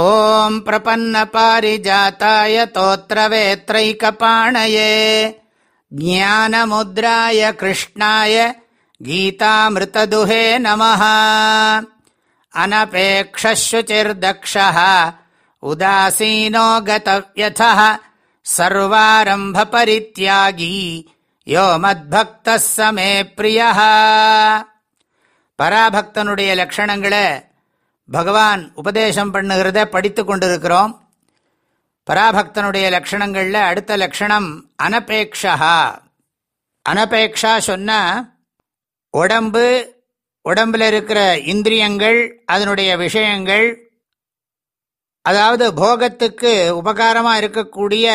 ॐ प्रपन्नपारिजाताय तोत्रवेत्रैकपाणये ज्ञानमुद्राय कृष्णाय गीतामृतदुहे नमः अनपेक्षशुचिर्दक्षः उदासीनो गतव्यथः सर्वारम्भपरित्यागी யோ மத்பக்தः சமே பிரியா பராபக்தனுடைய லட்சணங்களை பகவான் உபதேசம் பண்ணுகிறத படித்து கொண்டிருக்கிறோம். பராபக்தனுடைய லட்சணங்களில் அடுத்த லட்சணம் அனபேக்ஷா. அனபேக்ஷா சொன்னால் உடம்பு உடம்பில் இருக்கிற இந்திரியங்கள் அதனுடைய விஷயங்கள் அதாவது போகத்துக்கு உபகாரமாக இருக்கக்கூடிய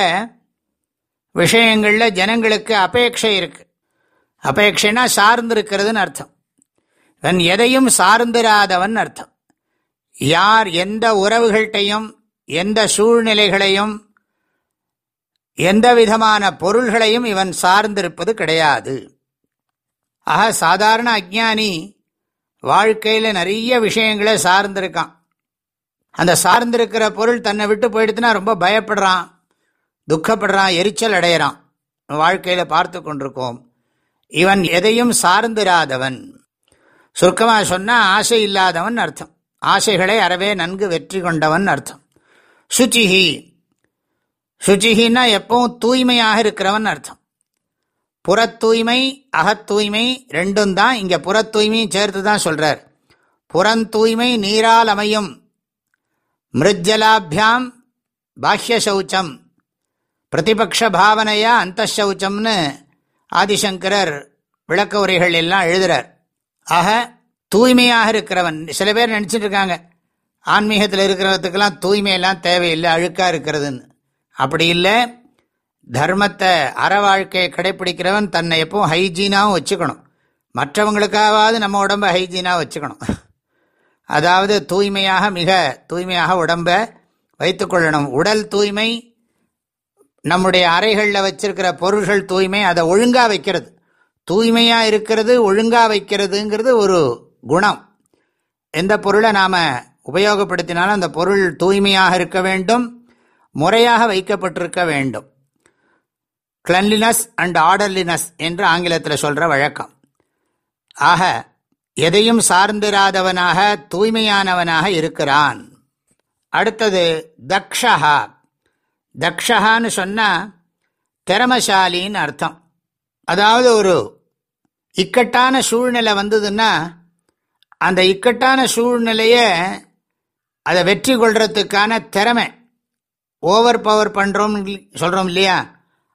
விஷயங்களில் ஜனங்களுக்கு அபேட்சை இருக்கு. அபேட்சைனா சார்ந்திருக்கிறதுன்னு அர்த்தம். இவன் எதையும் சார்ந்திராதவன் அர்த்தம். யார் எந்த உறவுகள்கிட்டையும் எந்த சூழ்நிலைகளையும் எந்த விதமான பொருள்களையும் இவன் சார்ந்திருப்பது கிடையாது. ஆக சாதாரண அஜானி வாழ்க்கையில் நிறைய விஷயங்களை சார்ந்திருக்கான். அந்த சார்ந்திருக்கிற பொருள் தன்னை விட்டு போயிடுத்துனா ரொம்ப பயப்படுறான் துக்கப்படுறான் எரிச்சல் அடையிறான். வாழ்க்கையில் பார்த்து கொண்டிருக்கோம். இவன் எதையும் சார்ந்திராதவன். சுருக்கமாக சொன்னால் ஆசை இல்லாதவன் அர்த்தம். ஆசைகளை அறவே நன்கு வெற்றி கொண்டவன் அர்த்தம். சுச்சிஹி சுச்சிஹின்னா எப்பவும் தூய்மையாக இருக்கிறவன் அர்த்தம். புற தூய்மை அகத்தூய்மை ரெண்டும் தான் இங்கே புற தூய்மையும் சேர்த்து தான் சொல்கிறார் புறந்தூய்மை நீரால் அமையும். மிருஜலாபியாம் பாஹ்ய சௌச்சம். பிரதிபக்ஷ பாவனையா அந்த சௌச்சம்னு ஆதிசங்கரர் விளக்க உரைகள் எல்லாம் எழுதுகிறார் ஆக தூய்மையாக இருக்கிறவன். சில பேர் நினச்சிட்டு இருக்காங்க. ஆன்மீகத்தில் இருக்கிறவத்துக்கெல்லாம் தூய்மையெல்லாம் தேவையில்லை அழுக்காக இருக்கிறதுன்னு. அப்படி இல்லை. தர்மத்தை அற வாழ்க்கையை கடைப்பிடிக்கிறவன் தன்னை எப்பவும் ஹைஜீனாகவும் வச்சுக்கணும். மற்றவங்களுக்காவது நம்ம உடம்பை ஹைஜீனாக வச்சுக்கணும். அதாவது தூய்மையாக மிக தூய்மையாக உடம்பை வைத்துக்கொள்ளணும் உடல் தூய்மை நம்முடைய அறைகளில் வச்சிருக்கிற பொருள்கள் தூய்மை அதை ஒழுங்காக வைக்கிறது. தூய்மையாக இருக்கிறது ஒழுங்காக வைக்கிறதுங்கிறது ஒரு குணம். எந்த பொருளை நாம் உபயோகப்படுத்தினாலும் அந்த பொருள் தூய்மையாக இருக்க வேண்டும் முறையாக வைக்கப்பட்டிருக்க வேண்டும். கிளன்லினஸ் அண்ட் ஆர்டர்லினஸ் என்று ஆங்கிலத்தில் சொல்கிற வழக்கம். ஆக எதையும் சார்ந்திராதவனாக தூய்மையானவனாக இருக்கிறான். அடுத்தது தக்ஷஹா. தக்ஷகான்னு சொன்னால் திறமசாலின்னு அர்த்தம். அதாவது ஒரு இக்கட்டான சூழ்நிலை வந்ததுன்னா அந்த இக்கட்டான சூழ்நிலையை அதை வெற்றி கொள்றதுக்கான திறமை ஓவர் பவர் பண்ணுறோம் சொல்கிறோம் இல்லையா?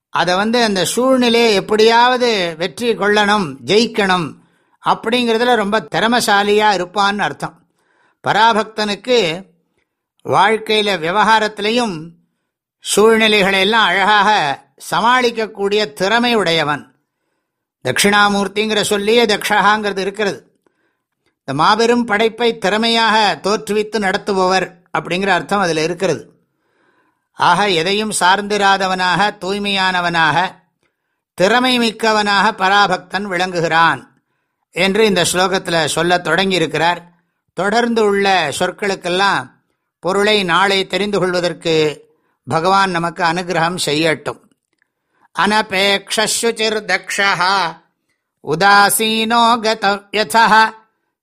அதை வந்து அந்த சூழ்நிலையை எப்படியாவது வெற்றி கொள்ளணும் ஜெயிக்கணும் அப்படிங்கிறதுல ரொம்ப திறமசாலியாக இருப்பான்னு அர்த்தம். பராபக்தனுக்கு வாழ்க்கையில் விவகாரத்திலையும் சூழ்நிலைகளை எல்லாம் அழகாக சமாளிக்கக்கூடிய திறமை உடையவன். தட்சிணாமூர்த்திங்கிற சொல்லியே தக்ஷகாங்கிறது இருக்கிறது. இந்த மாபெரும் படைப்பை திறமையாக தோற்றுவித்து நடத்துபவர் அப்படிங்கிற அர்த்தம் அதில் இருக்கிறது. ஆக எதையும் சார்ந்திராதவனாக தூய்மையானவனாக திறமை மிக்கவனாக பராபக்தன் விளங்குகிறான் என்று இந்த ஸ்லோகத்தில் சொல்ல தொடங்கியிருக்கிறார். தொடர்ந்து உள்ள சொற்களுக்கெல்லாம் பொருளை நாளை தெரிந்து கொள்வதற்கு பகவான் நமக்கு அனுகிரகம் செய்யட்டும். அனபேக்ஷுச்சிர் தக்ஷா உதாசீனோ கதா